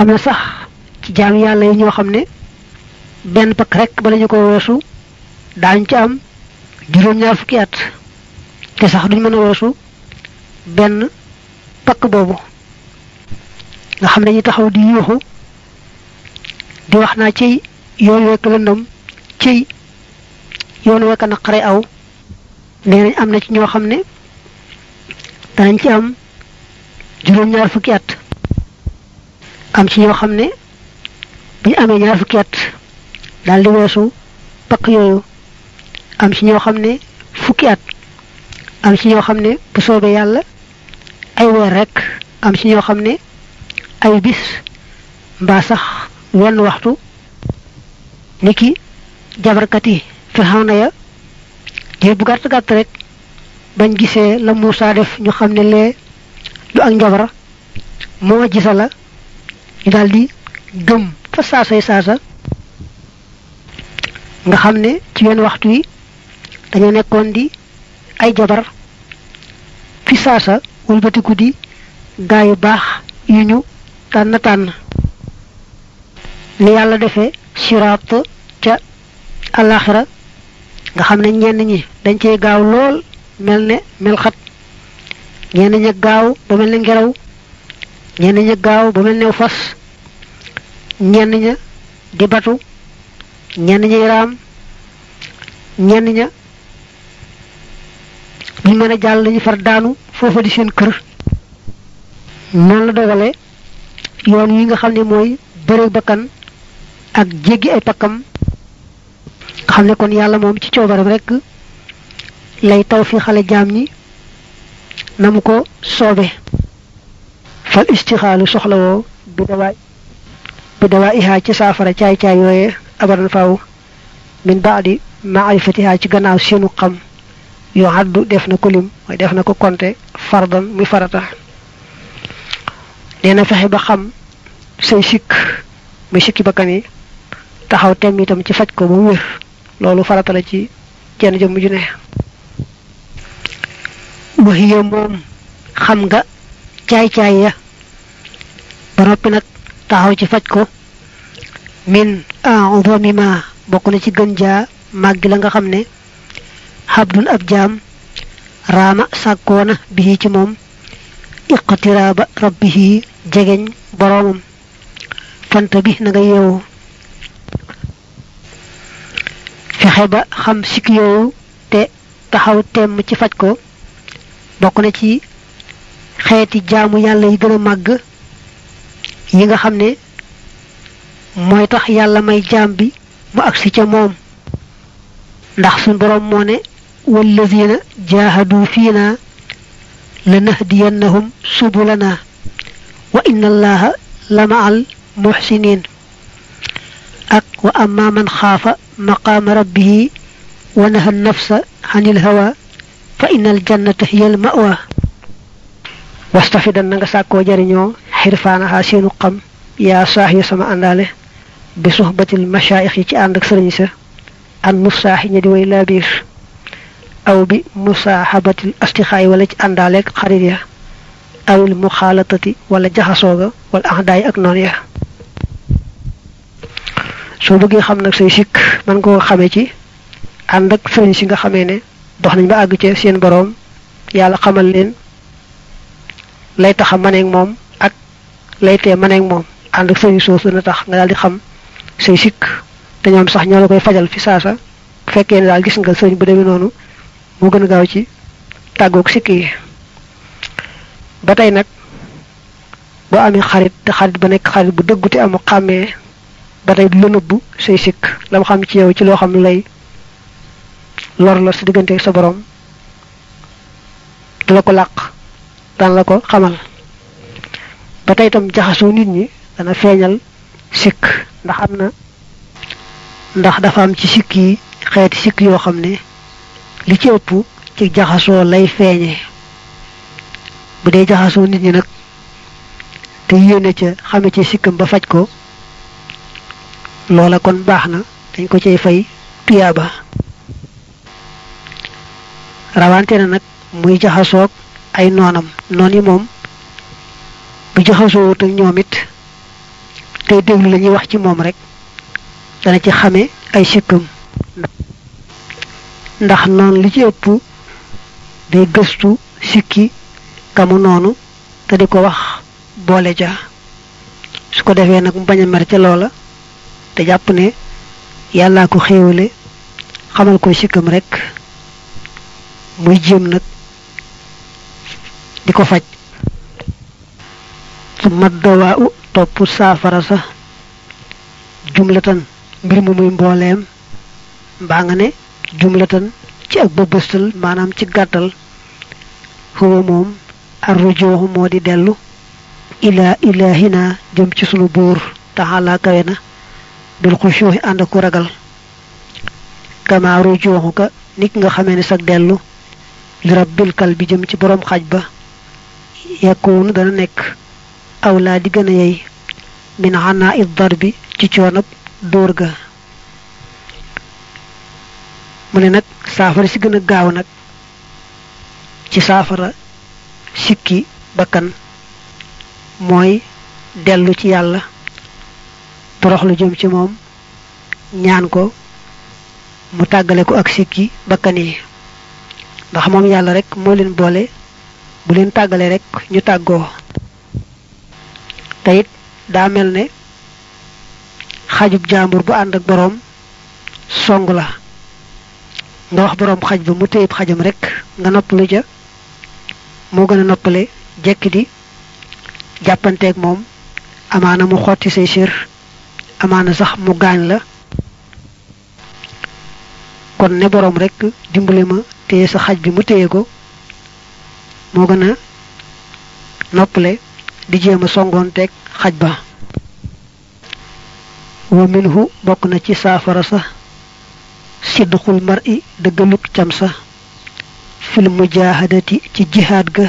am na sax ci jaam yàlla yi ñoo xam ne benn pakk rek bala ñu ko weesu daañ ci am juróom-ñaar fukki at te sax duñ mën a weesu benn pakk boobu. nga xam ne ñu taxaw di yuuxu di wax ci yoon wekk lëndëm ci yoon wekk naqare aw nee nañ am na ci ñoo xam ne danañ ci am juróom-ñaar fukki at am ci ñoo xam ne bu ñu amee ñaar fukki at daal di weesu pakk yooyu am ci ñoo xam ne fukki at am ci ñoo xam ne bu soobee yàlla ay weer rek am ci ñoo xam ne ay bis mbaa sax wenn waxtu niki jabarkat yi Firawna ya diir bu gàtt gàtt rek bañ gisee la Muusaa def ñu xam ne lee du ak njabar moo gisa la daldi gëm. Fa saasay saasa nga xam ne ci wenn waxtu wi dañoo nekkoon di ay jabar fi saasa wëlbatiku di gaa yu baax yu ñu tànn tànn. Ni yàlla defee siraat ca alaxira nga xam ne ñenn ñi dañ cey gaaw lool mel ne mel xat ñenn gaaw ba mel ne ñenn ña gaaw ba mel ne fas ñenn ña di batu ñenn ñay raam ñenn ña buñ mën a jàll ñu far daanu foofa di seen kër noonu la dogale yoon wi nga xam ne mooy bëre bakkan ak jéggi ay pakkam xam ne kon yàlla moom ci coobaram rek lay taw fi xale jaam ñi na mu ko soobe fal istixaalu soxlawoo bi dawaa ihaa ci saafara caay-caay yooye abadan faaw min baadi maarifatihaa ci gannaaw seenu xam yoo haddu def na ko lim def na ko konte fardan muy farata. Nee na fexe ba xam say sikk muy sikki bakkan yi taxaw tem itam ci faj ko ba mu wér loolu farata la ci jenn jëmm ju ne. Waxiya moom xam nga caay-caay ya. Ba nag taxaw ci faj ko? Min a'zami ma bokk na ci gën jaa la nga xam ne xabdun ab bihi ci moom iqtiraaba rabbihi jegeñ boroomam fanta bi na nga yeewu fexe ba xam yooyu te taxaw temm ci faj ko. Bokk na ci xeeti jaamu yàlla yi gën a màgg yi nga xam ne mooy tax yàlla may jaam bi mu agsi ca moom ndax suñ boroom moo ne wallazina jaahadu fiina lanahdiyannahum subulana wa inna allaha la ma'al muhsinin ak wa amma man xaafa maqaama rabbihi wa naha nafsa anil hawa fa innal jannata hiyal ma'wa wastafidan na nga sàkkoo jariñoo xirfaanaxaa seenu xam yaa saax yu sama àndaale bi suxbatil mashaayix yi ci ànd ak sëriñ sa an musaaxi ña di way aw bi musaaxabatil astixaay wala ci àndaaleeg xarit ya awil muxaalatati wala jaxasooga wala axdaay ak noon ya soo bëggee xam nag say sikk man koo xamee ci ànd ak sëriñ si nga xamee ne dox nañ ba àgg ci seen boroom yàlla xamal leen lay taxa maneeg moom ak lay tee maneeg moom ànd ak sëriñ soosu na tax nga daal di xam say sikk te ñoom sax ñoo koy fajal fi saasa ne daal gis nga sëriñ bu demee noonu moo gën a gaaw ci tàggoog sikk yi. ba tey nag boo amee xarit te xarit ba nekk xarit bu te amu xàmmee ba tey du la nëbbu say sikk. la mu xam ci yow ci loo xam lay lor la sa diggante sa borom du la ko làq daan la ko xamal. Ba tey itam jaxasoo nit ñi dana feeñal sikk. Ndax am na ndax dafa am ci sikk yi xeeti sikk yoo ne li ci ëpp ci jaxasoo lay feeñee. Bu dee jaxasoo nit ñi nag te yéene ca xame ci sikkam ba faj ko loola kon baax na dañ ko cay fay tuyaaba rawante na muy jaxasoog ay noonam. Noon yi moom bu jaxasoo ak ñoom it tey déglu la ñuy wax ci moom rek dana ci xame ay sikkam. Ndax noonu li ci ëpp day gëstu sikki kamu noonu te di ko wax boole ja. Su ko defee nag mu bañ ca loola te jàpp ne yàllaa ko xéewale xamal ko sikkam rek muy jéem nag di ko faj. Su mat dawaa u topp saafara sa. Jumlatan mbir mu muy mbooleem. Mbaa nga ne jumlatan ci ak bëbëstal maanaam ci moom arrujooxu moo di dellu. Ilaa ilaahina jëm ci sunu buur taxalaa kawe na. Bil xushooxi ànd ku ragal. Kama rujooxu ka nit nga xamee ne sag dellu. Li rabbil kal jëm ci boroom xaj ba yakkuunu dana nekk awlaa di gën a yey min xanaa it dar bi ci coonab dóor ga. Mu ne nag saafara si gën a gaaw nag ci saafara sikki bakkan mooy dellu ci yàlla toroxlu jëm ci moom ñaan ko mu tàggale ko ak sikki bakkan yi. Ndax moom yàlla rek moo leen boole bu leen tàggale rek ñu tàggoo te it daa mel ne xajub jaambur bu ànd ak boroom song la. Nga wax boroom xaj ba mu téyib rek nga noppalu ja moo gën a noppale jekk di jàppanteeg moom. Amaana mu xotti say sér amaana sax mu gaañ la. Kon ne boroom rek dimbale ma sa xaj bi mu moo gën a noppale di jéem a songoonteeg xaj wa minhu bokk na ci saafara sa sidqul mar'i dëggaluk cam sa fil mujahadati ci jihaad ga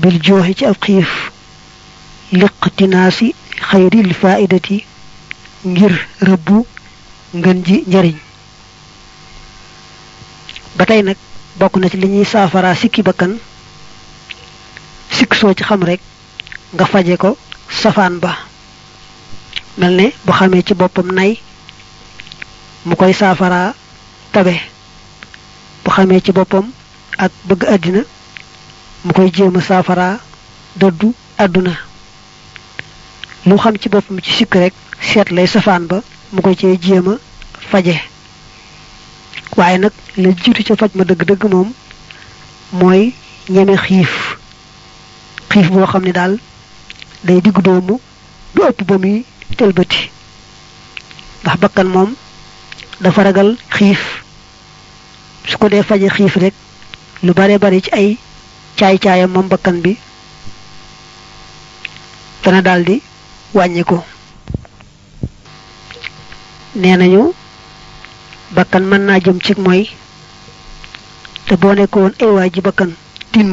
bil jooxi ci ab xiif liqtinaasi faidati ngir rëbbu ngën ji njariñ. Ba tey nag na ci li ñuy saafara sikki bakkan sikk soo ci xam rek nga faje ko safaan ba. Mel ne bu xamee ci boppam nay mu koy saafara tabe. Bu xamee ci boppam ak bëgg àddina mu koy jéem a saafara dëddu àdduna. Lu xam ci boppam ci sikk rek seet lay safaan ba mu koy cee jéem a faje. Waaye nag la jiitu ca faj ma dëgg-dëgg moom mooy ñeme xiif xiif boo xam ne daal day diggu doomu du ëpp ba muy tëlbati. Ndax bakkan moom dafa ragal xiif. Su ko dee faje xiif rek lu bare bari ci ay caay-caayam moom bakkan bi dana daldi wàññi ko nee nañu bakkan mën naa jëm ci mooy te boo nekkoon ay bakkan tin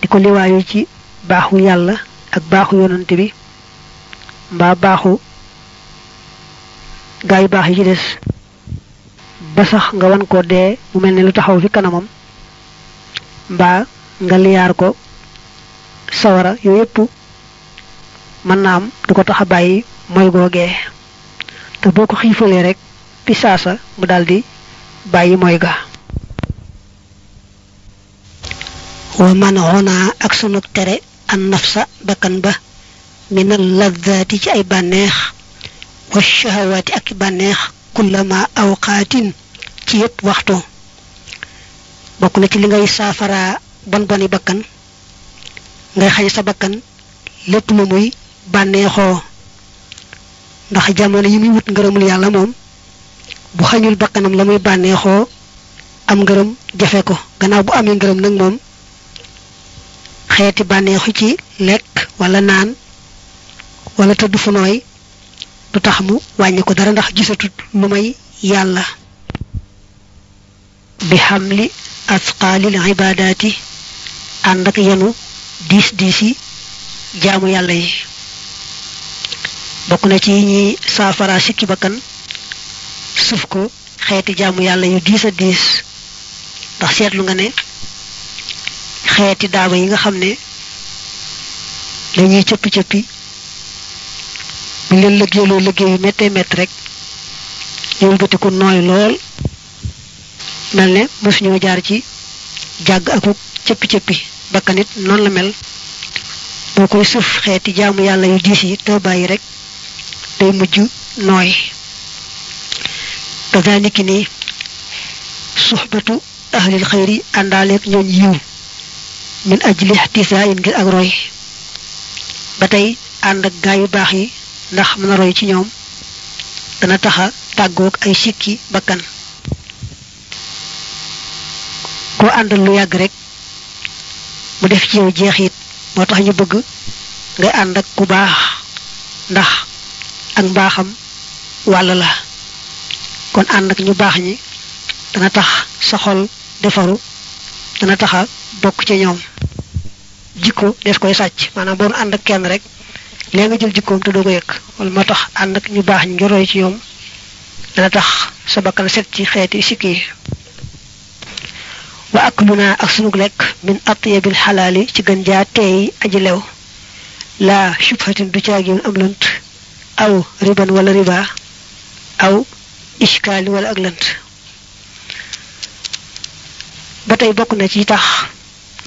di ko liwaayu ci baaxu yàlla ak baaxu yonante bi mbaa baaxu gaa yu baax yi ci ba sax nga wan ko dee mu mel lu taxaw fi kanamam mbaa nga ko sawara yooyu yépp mën naa am du ko tax te boo ko rek fi saasa mu daldi ga wa man xonaa ak sunu tere an nafsa bakkan ba minal laddaati ci ay bànneex wa shahawaati ak bànneex kullama awqaatin ci yépp waxtu. Bokk na ci li ngay saafara bon boni bakkan ngay xañ sa bakkan lépp lu muy bànneexoo. Ndax jamono yi muy wut ngërëmul yàlla moom bu xañul bakkanam la muy bànneexoo am ngërëm jafe ko. Bu amee ngërëm nag moom xeeti bànneexu ci lekk wala naan wala tëdd fu nooy du tax mu wàññi ko dara ndax gisatut lu may yàlla bi xamli asqaalil ibaadaati ànd ak yenu diis diis yi jaamu yàlla yi bokk na ci ñi saafara sikki bakkan suuf ko xeeti jaamu yàlla yu diis a diis ndax seetlu nga ne xeeti daaba yi nga xam ne dañuy cëppi cëppi bu leen liggéeyloo liggéey yu méttee métti rek ñu wëlbatiku nooy lool mel ne mosuñoo jaar ci jàgg akuk cëppi-cëppi bakkanit noonu la mel. Boo koy sëf xeeti jaamu yàlla yu diis yi te bàyyi rek day mujj nooy. Kazaniki ni suxbatu ahlil xayri àndaaleeg ñooñ yiw. Min ajli ihtisaa in ngir ak roy. Ba tey ànd ak gaa yu baax yi ndax mën a roy ci ñoom dana taxa tàggoog ay sikki bakkan. Koo àndal lu yàgg rek mu def ci yow jeexit. Moo tax ñu bëgg ngay ànd ak ku baax ndax ak mbaaxam wàll la. Kon ànd ak ñu baax ñi dana tax sa defaru dana taxa bokk ci ñoom jikko des koy sàcc maanaam boo ànd ak kenn rek léegi nga jël jikkoom te doo ko yëg wala moo tax ànd ak ñu baax ngir roy ci ñoom dana tax sa bakkan set ci xeeti sikki yi wa akluna ak sunug lekk min atyabil xalaali ci gën jaa teey aji lew laa shubhatin du caagin am lënt aw riban wala riba aw iskaali wala ak lënt ba tey bokk na ci tax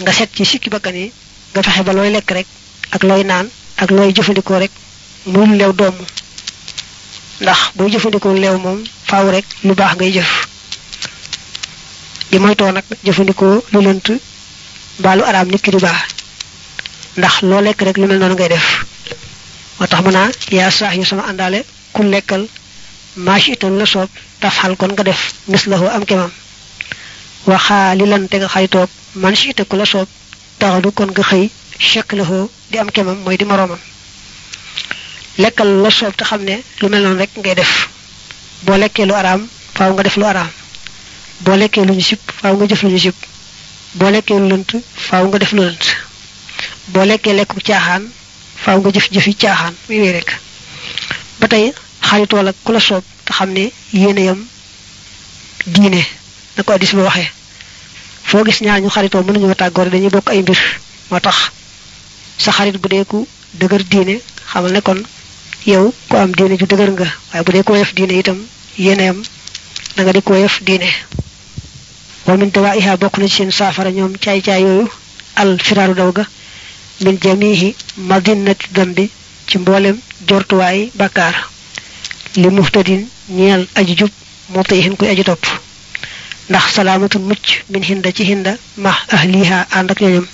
nga set ci sikki bakkan yi nga fexe ba looy lekk rek ak looy naan ak looy jëfandikoo rek muy lu leew doomu ndax booy jëfandikoo leew moom faaw rek lu baax ngay jëf di moytoo nag jëfandikoo lu lënt mbaalu araam nit ki baax ndax loo lekk rek lu mel noonu ngay def moo tax mu naa yaa yu sama àndaale ku lekkal maashi itam la soob tafxal kon nga def la am kemam waxaa li lan te nga xay toog man si ite ku la soob taxadu kon nga xëy chek la di am kemam mooy di moroomam lekkal la te xam ne lu mel noonu rek ngay def boo lekkee lu araam faaw nga def lu araam boo lekkee lu ñu sib faaw nga jëf lu ñu sib boo lekkee lu lënt faaw nga def lu lënt boo lekkee lekku caaxaan faaw nga jëf jëfi rek ba tey xaritool ak ku la soob te xam ne yéene yam diine na ko addis ba waxee foo gis ñaar ñu xaritoo mënuñoo tàggoor dañuy bokk ay mbir. Moo tax sa xarit bu dee ku dëgër diine xamal ne kon yow ku am diine ju dëgër nga. Waaye bu dee ko diine itam yéeneyam da nga di ko yef diine. Wa min dawaiha bokk na ci seen saafara ñoom yooyu al firaaru daw ga min jamihi madinati dambi ci mboolem jortuwaay bakkaar li muhtadin ñeel aji aji topp ndax salaamatun mucc min hinda ci hinda ma ahliha ànd ak ñoñam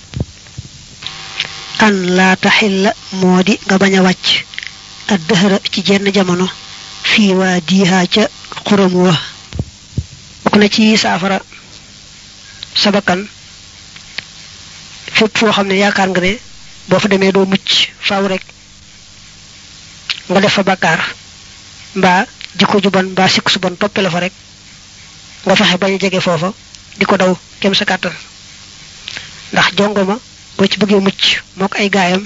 an laa taxilla moo di nga bañ a wàcc ak dëhëra ci jenn jamono fii waa diihaa ca xuram wa. Bokk na ci saafara sa bakkan fépp foo xam ne yaakaar nga ne boo fa demee doo mucc faaw rek nga def fa bakkaar mbaa jikko ju bon mbaa sikk su bon toppe la fa rek nga fexe bañ jege foofa di ko daw kem sa kàttan. Ndax jongoma boo ci bëggee mucc moo ko ay gaayam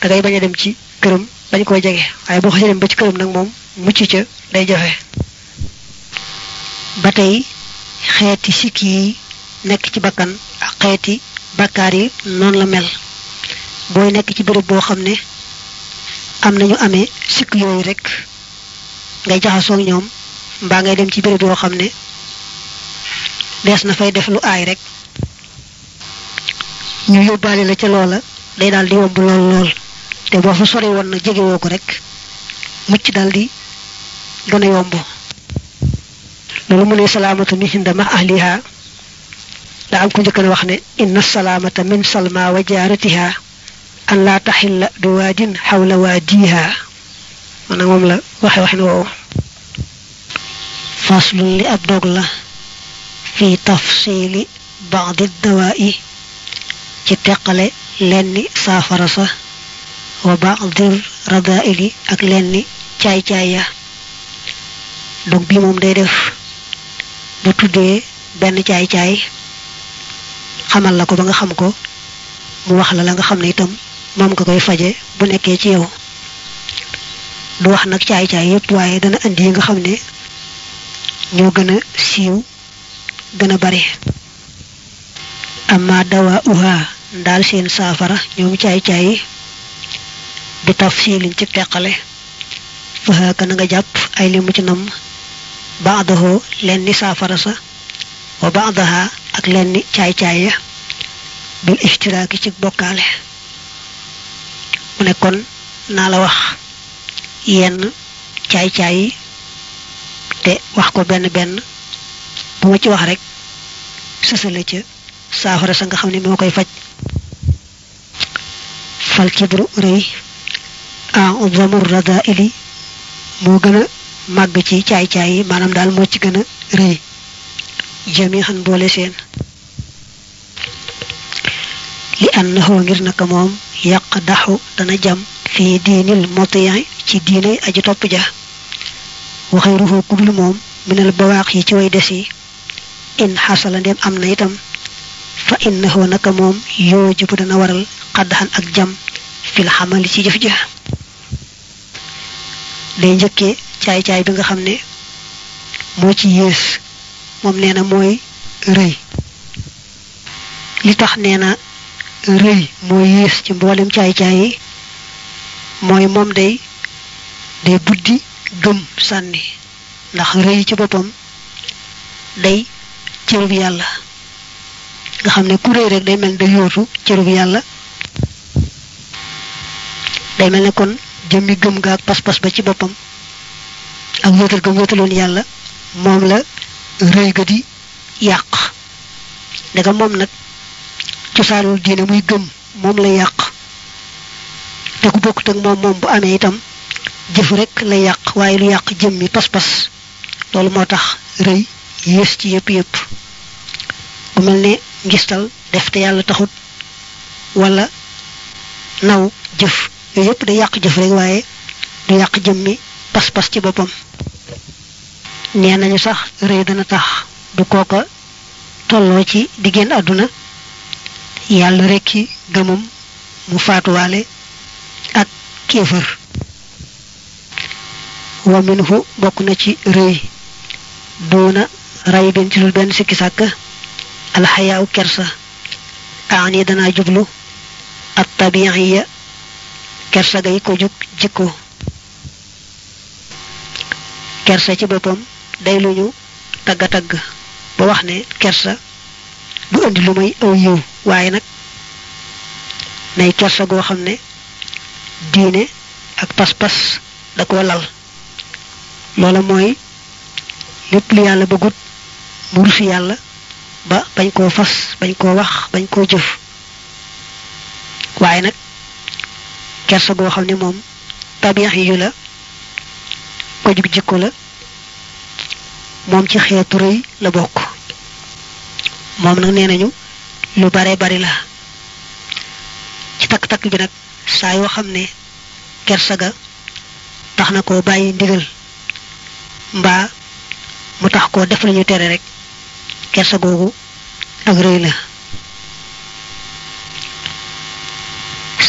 da ngay bañ dem ci këram bañ koy jege. Waaye boo xasee ba ci këram nag moom mucc ca day jafe. Ba tey xeeti sikki yi nekk ci bakkan ak xeeti bakkaar yi noonu la mel. Booy nekk ci béréb boo xam ne am nañu amee sikk yooyu rek ngay jaxasoog ñoom mbaa ngay dem ci béréb yoo xam ne dees na fay def lu aay rek ñu yóbbaale la ca loola day daal di yomb lool lool te boo fa sori woon na jegewoo ko rek mucc daal di gën a yomb loolu mu ne salaamatu min hinda ma ahliha da am ko njëkk na wax ne inna salaamata min salma wa jaaratiha an laa taxilla bi waadin xawla waadiha maanaam moom la waxe waxin woowu فصل لأدوغلا في تفصيل بعض الدواء. تتقل لني سافرسة وبعض الرضائل أكلن تشاي تشاي دوك بي موم داي ديف دو تودي بن تشاي تشاي خمال لاكو باغا خامكو مو واخ لا لاغا خامني تام مام كاي فاجي بو نيكي تي يو دو واخ اندي ييغا ñoo gën a siiw gën a bari. Amma dawa uha ndaal seen saafara ñoom caay-caay bi tafsilin ci teqale fa ka na nga jàpp ay limu ci nam baadaho leen ni sa wa baadaha ak leen ni caay-caay ya bil ishtiraaki ci bokkaale. Mu ne kon naa la wax yenn caay-caay yi te wax ko benn benn bu ci wax rek sësale ca saafara sa nga xam ne moo koy faj. Fal kibru rëy ubzamur radaili moo gën a ci caay-caay yi maanaam daal moo ci gën a jami xan boole seen. Li annahu ngir naka moom yàq daxu dana jam fii diinil motiyan ci diine aji ja waxee ruxoo kudul moom minal bawaax yi ci way des yi. In xasala ndem am na itam. Fa innahu naka moom yoo jibu dana waral xaddaxan ak jam fil xamali ci jëf ja. Day njëkkee caay-caay bi nga xam ne moo ci yées moom nee na mooy rëy. Li tax nee na rëy moo yées ci mboolem caay-caay yi mooy moom day day buddi gëm sànni. Ndax rëy ci boppam day cërub yàlla. Nga xam ne ku rëy rek day mel day yootu cërub yàlla. Day mel ne kon jëmmi gëm ga ak pas-pas ba ci boppam ak wéetal gëm wéetaloon yàlla moom la rëy ga di yàq. Daga moom nag cosaanul diine muy gëm moom la yàq. Te ku bokkut ak moom moom bu amee itam jëf rek la yàq waaye lu yàq jëmmi pas-pas. Loolu moo tax rëy yées ci yëpp yëpp. Bu mel ne ngistal def te yàlla taxut wala naw jëf. Yooyu yëpp day yàq jëf rek waaye du yàq jëmmi pas-pas ci boppam. Nee nañu sax rëy dana tax du kooka tolloo ci di génn àdduna. Yàlla rekki gëmam mu faatuwaale ak kéefër wa minhu bokk na ci rëy. Doona ray benn ci lul benn sikki sàkk alxayaaw kersa. Aani danaa jublu at tabiiya kersa gay ko jug jikko. Kersa ci boppam day lu ñu tagga tagg ba wax ne kersa du indi lu may aw yiw waaye nag nay kersa goo xam ne diine ak pas-pas da ko lal loola mooy lépp lu yàlla bëggut mu rusi yàlla ba bañ koo fas bañ koo wax bañ koo jëf. Waaye nag kersa goo xam ne moom tabiix yu la ko jug jikko la moom ci xeetu rëy la bokk. Moom nag nee nañu lu bare bari la. Ci takk-takk bi nag saa yoo xam ne kersa ga tax na ndigal mbaa mu tax koo def lañu tere rek kersa googu ak rëy la.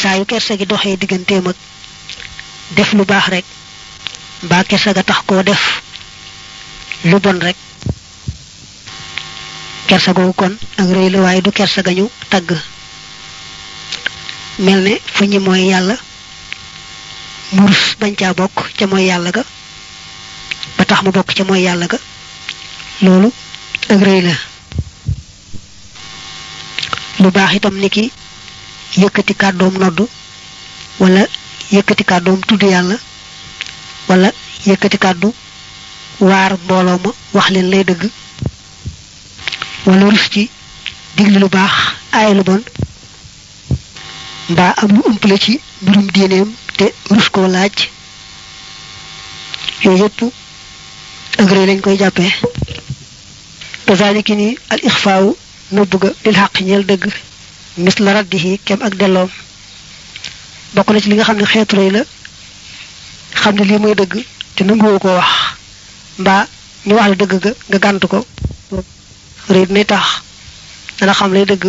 Saa yu kersa gi doxee digganteem ak def lu baax rek mbaa kersa ga tax koo def lu bon rek kersa googu kon ak rëy la waaye du kersa ga ñu tagg. Mel ne fu ñi mooy yàlla murus bañ caa bokk ca mooy yàlla ga ba tax mu bokk ca mooy yàlla ga. Loolu ak rëy la. Lu baax itam ni ki yëkkati kàddoom noddu wala yëkkati kàddoom tudd yàlla wala yëkkati kàddu waar mbooloo ma wax leen lay dëgg wala rus ci digle lu baax aay lu bon mbaa am lu umpale ci mbirum diineem te rus koo laaj. Yooyu yëpp ak rëy lañ koy jàppee. Kazaliki ni al ixfaawu nëbb ga lil xaq ñeel dëgg. Mis la raddihi kem ak delloom. Bokk na ci li nga xam ne xeetu rëy la. Xam ne lii mooy dëgg te nanguwoo koo wax. Mbaa ñu wax la dëgg ga nga tax. Dana xam lay dëgg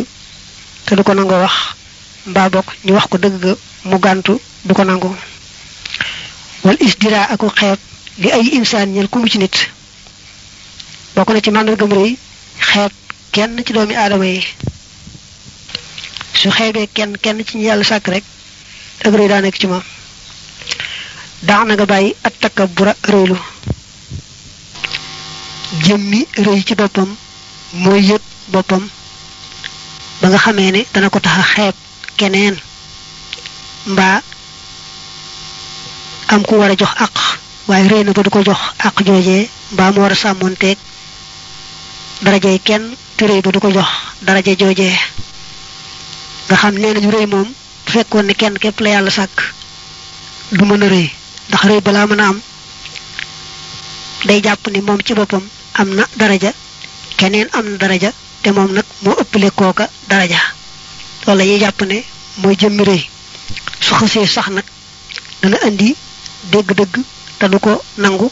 te ko nangoo wax. Mbaa bokk ñu wax ko dëgg mu gàntu du ko nangu. Wal isdira aku xeeb li ay insaan ñel ku mu ci nit. Bokk na ci màndargam rëy xeeb kenn ci doomi aadama yi. Su xeebee kenn kenn ci yàlla sàkk rek ak rëy daa nekk ci moom. Daax na nga bàyyi at takabbura rëylu. Jëmmi rëy ci boppam mooy yëg boppam. Ba nga xamee ne dana ko tax a xeeb keneen. Mbaa am ku war a jox àq waaye rëy na ba du ko jox àq joojee mbaa mu war a sàmmoonteeg darajey kenn te rëy ba du ko jox daraje joojee nga xam nee nañu rëy moom bu fekkoon ne kenn képp la yàlla sàkk du mën a ndax rëy balaa mën a am day jàpp ni moom ci boppam am na daraja keneen am na daraja te moom nag moo ëppale kooka daraja. Loolu la jàpp ne mooy jëmmi rëy. Su xësee sax nag dana indi dégg-dëgg te du ko nangu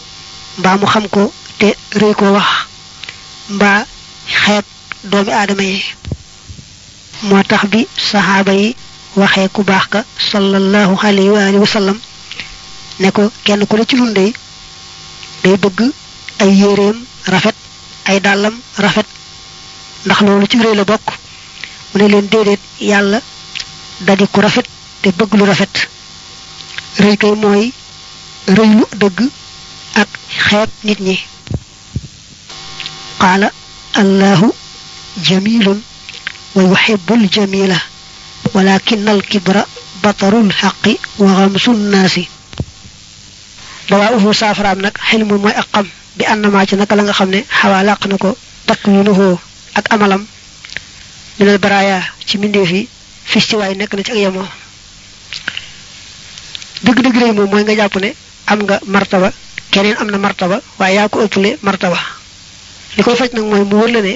mbaa mu xam ko te rëy ko wax mbaa xeet doomi aadama yi. Moo tax bi saxaaba yi waxee ku baax ka sallallahu alayhi wa alihi wa sallam ne ko kenn ku ne ci nun day bëgg ay yéreem rafet ay dàllam rafet ndax loolu ci rëy la bokk. Mu ne leen déedéet yàlla dadi ku rafet te bëgg lu rafet. Rëy kay mooy rëy lu dëgg ak xeeb nit ñi. Qaala allahu jamilun wa yuhibbul jamila walakin al kibra batarul xaqi wa xamsun naasi. Dawaa uhu saafaraam nag xilmu mooy ak xam bi ànnamaa ci naka la nga xam ne xawaa làq na ko takwinuhu ak amalam. Minal baraaya ci mbindeef yi fistiwaay nekk na ci ak yemoo dëgg-dëgg rëy moom mooy nga jàpp ne am nga martaba keneen am na martaba waaye yaa ko ëppale martaba. Li koy faj nag mooy mu wër la ne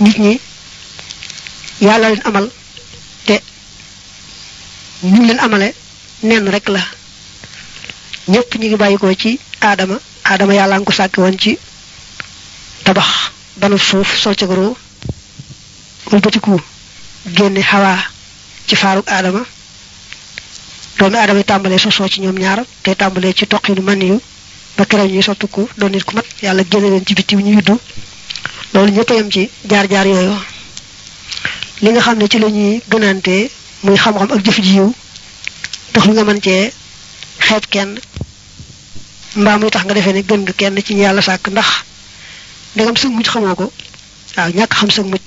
nit ñi yàlla leen amal te ñu leen amale nenn rek la. Ñëpp ñu ngi bàyyi ko ci aadama aadama yàlla ko sàkki woon ci tabax banu suuf sol ca goro wëlbatiku génne xawaa ci faaruk aadama doomi aadama yi tàmbalee sosoo ci ñoom ñaar te tàmbalee ci toqinu man yu ba keroog ñuy soppiku doon nit ku mat yàlla génne leen ci biti ñu yuddu loolu ñëpp a yem ci jaar-jaar yooyu. li nga xam ne ci la ñuy gënante muy xam-xam ak jëf ji yiw tax nga mën cee xeeb kenn mbaa muy tax nga defee ne gën nga kenn ci yàlla sàkk ndax ndegam sëg mujj xamoo ko. waaw ñàkk xam sëg mujj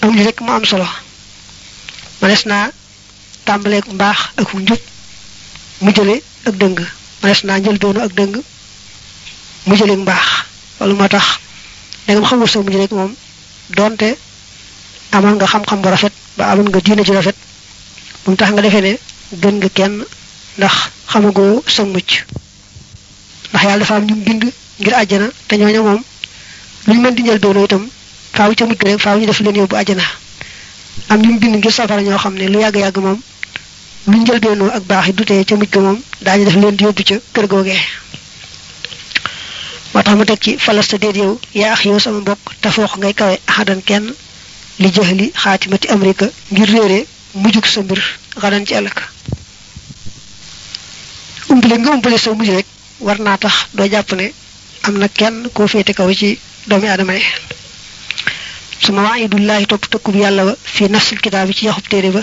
am rek mu am solo. manes naa tàmbaleeg mbaax ak njub. Mu jële ak dëng. Manes naa njël doonu ak dëng. Mu jëleeg mbaax. Loolu moo tax ndegam xamul sëg mujj rek moom doonte amoon nga xam-xam bu rafet ba amoon nga diine ji rafet. Mu tax nga defee ne gën nga kenn ndax xamagoo sëg mucc ndax yàlla dafa am ñu bind ngir àjjana te ñooñu moom lu ñu mën di njël doonoo itam faaw ca mujj rek faaw ñu def leen yóbbu àjjana. Am ñu bind ngir safara ñoo xam ne lu yàgg-yàgg moom lu njël doonoo ak baax yi dutee ca mujj ga moom daañu def leen di yóbbu ca kër googee. Moo tax mu teg ci falasta déet yow yaa ax yow sama mbokk te foox ngay kawe axadan kenn li jëxli xaatimati amrika ngir réere mujjug sa mbir xadan ci ëllëg umpale nga umbale sa mujj rek war naa tax doo jàpp ne am na kenn koo féete kaw ci doomi aadama yi. Suma waayidullahi topp tëkkub yàlla ba fii nafsil kitaab bi ci yaxub téere ba.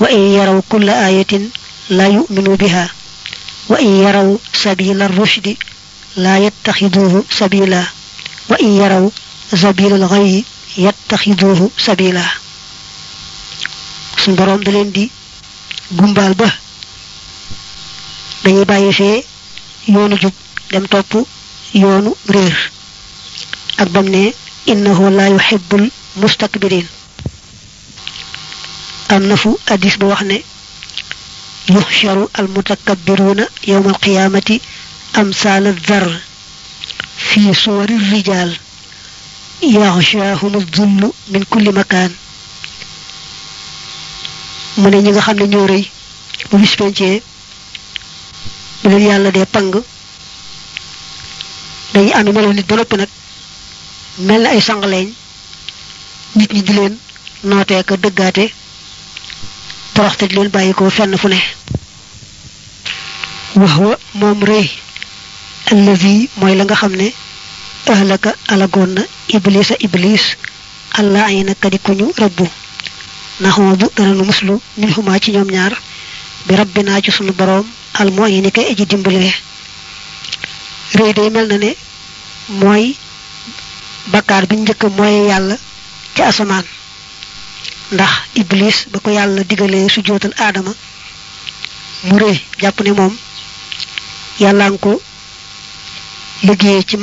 وإن يروا كل آية لا يؤمنوا بها وإن يروا سبيل الرشد لا يتخذوه سبيلا وإن يروا زبيل الغي يتخذوه سبيلا. سن بروم دلين دي غومبال با. داني باي في يونو جوب دم توپ يونو رير. اك إنه لا يحب المستكبرين. Am na fu hadis ba wax ne yuhsharu al mutakabbiruna yawm al qiyamati amsal adh-dhar fi suwari rijal yaghshahum adh-dhullu min kulli makan mu ne ñi nga xam ne ñoo rëy bu bis pencee bu leen yàlla dee pang dañuy ami melo nit ba noppi nag mel na ay sangaleeñ nit ñi di leen nootee ka dëggaate toroxte di leen bàyyi ko fenn fu ne wa moom rëy allazi mooy la nga xam ne ahlaka alagoon na iblisa iblis allah ay na kadi kuñu rëbbu naxoo bu dana nu muslu min xumaa ci ñoom ñaar bi rabbinaa ci sunu boroom al mooy ni kay aji dimbalee rëy day mel na ne mooy bakkaar bi njëkk mooy yàlla ci asamaan ndax iblis ba ko yàlla digalee su jootal aadama mu rëy jàpp ne moom yàlla nga ko ci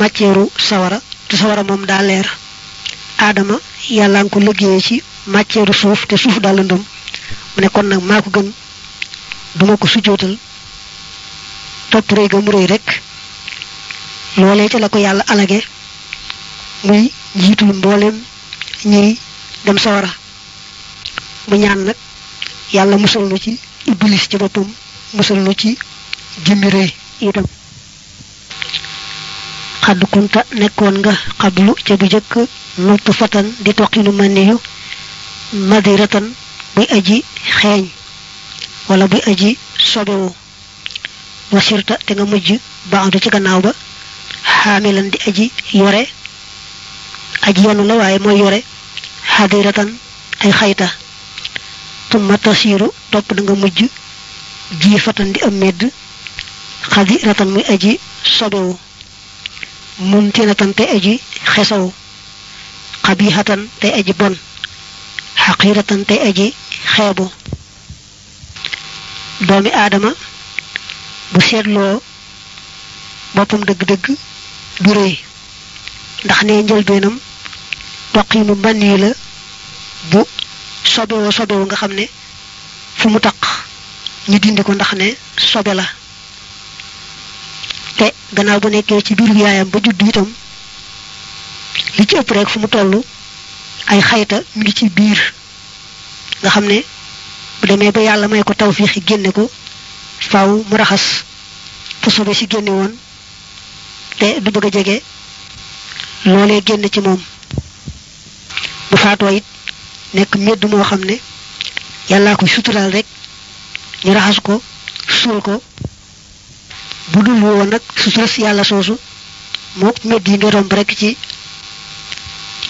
sawara te sawara moom daa leer. Aadama yàlla nga ko liggéeyee ci matière suuf te suuf daa lëndëm. Mu ne kon nag maa ko gën duma ko sujootal topp rëy ga mu rek. Loolee ca la ko yàlla alage muy njiitul mboolem ñiy dem sawara mu ñaan nag yàlla musal nu ci iblis ci boppam musal nu ci jëmmi rëy itam. Xadd kunta nekkoon nga ca bu jëkk fatan di toqinu maniyu madiratan buy aji xeeñ wala buy aji sobewu. Wasirta te nga mujj baandu ci gannaaw ba xaamilan di aji yore. Aji yenu la waaye mooy yore xadiratan ay xayta tumma tasiiru topp da nga mujj jiifatan di am medd xadiratan muy aji sobewu muntinatan tey aji xesaw xabixatan tey aji bon xaqiratan tey aji xeebu. Doomi aadama bu seetloo boppam dëgg-dëgg du rëy ndax ne njëlbeenam mbann yi la bu sobewoo sobewu nga xam ne fu mu taq ñu dindi ko ndax ne sobe la. Te gannaaw bu nekkee ci biiru yaayam ba judd itam li ci ëpp rek fu mu toll ay xayta mi ngi ci biir. Nga xam ne bu demee ba yàlla may ko tawfiixi génne ko faaw mu raxas fu sobe si génne woon. Te du bëgg a jege loolee génn ci moom. Bu faatoo it nekk medd moo xam ne yàllaa ko suturaal rek ñu raxas ko suul ko. Bu dul woon nag sutura yàlla soosu moo medd yi nga romb rek ci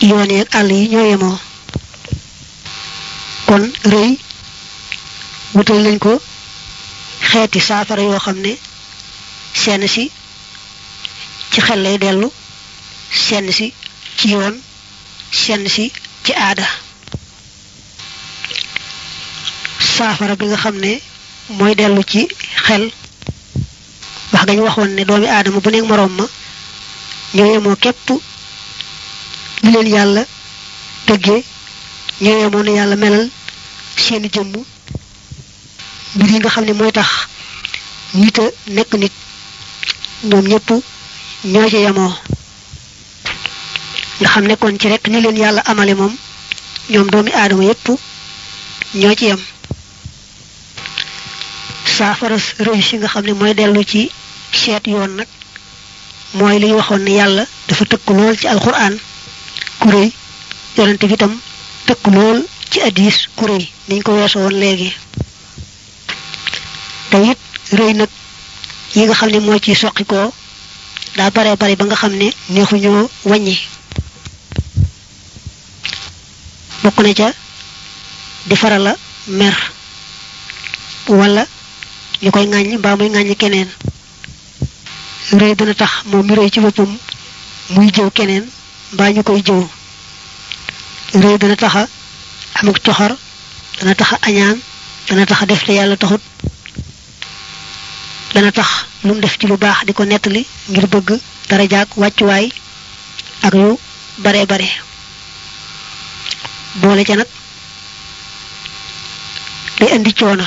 yoon yeeg àll yi ñoo yemoo. Kon rëy wutal nañ ko xeeti saafara yoo xam ne seen si ci xel lay dellu seen si ci yoon seen si ci aada. Saafara bi nga xam ne mooy dellu ci xel. Wax gañ waxoon ne doomi aadama bu nekk moroom ma ñoo yemoo képp li leen yàlla tëggee ñoo yemoo ne yàlla melal seeni jëmm. Mbir yi nga xam ne mooy tax nit a nekk nit ñoom ñëpp ñoo ci yemoo. Nga xam nekkoon ci rek ni leen yàlla amale moom ñoom doomi aadama yépp ñoo ci yem saafara rëy si nga xam ne mooy dellu ci seet yoon nag. Mooy li ñu waxoon ne yàlla dafa tëkk lool ci alquran ku rëy yonente bi tam tëkk lool ci addis ku rëy niñ ko weesoo woon léegi. Te it nag yi nga xam moo ci soqi ko daa bare bare ba nga xam ne neexuñoo wàññi. Bokk na ca di farala mer wala ñu koy mbaa muy ŋàññ keneen. Rëy dana tax moom mi rëy ci boppam muy jëw keneen mbaa ñu koy jëw. Dana taxa amuk coxor dana taxa añaan dana taxa def te yàlla taxut. Dana tax lu def ci lu baax di ko nettali ngir bëgg dara jaag wàccuwaay ak yu bare bare. Boole ca nag day indi coono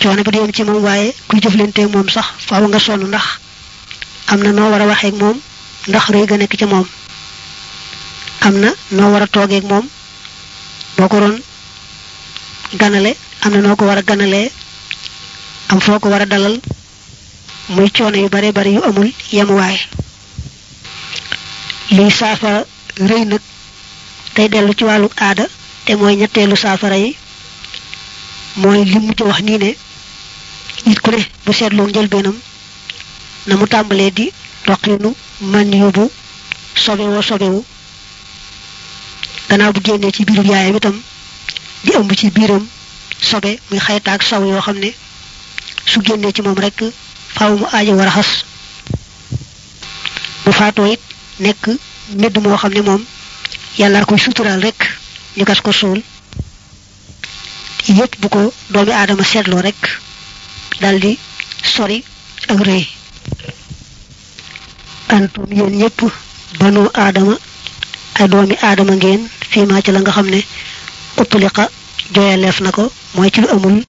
coono bi di yem ci moom waaye kuy jëflanteeg moom sax faaw nga sonn ndax am na noo war a waxeeg moom ndax rëy ga nekk ca moom. Am na noo war a toogeeg moom boo ko doon ganale am na noo ko am foo ko war a dalal muy coono yu bare bare yu amul yemuwaay liy saafara rëy nag tey dellu ci wàllu aada te mooy ñetteelu saafara yi mooy li mu ci wax nii ne nit ku ne bu seetloo njëlbeenam na mu tàmbalee di roqinu man yóbbu sobewoo sobewu. Gannaaw bu génnee ci biiru yaayam itam di ëmb ci biiram sobe muy xaytaak saw yoo xam ne su génnee ci moom rekk faaw mu aajo war a xas. Bu faatoo it nekk medd moo xam ne moom yàlla koy suturaal rekk ñu gas ko suul. Yépp bu ko doomi aadama seetloo rekk daldi sori ak rëy antum yéen ñépp banu aadama ay doomi aadama ngeen fii maa ci la nga xam ne utliqa joyaleef na ko mooy ci amul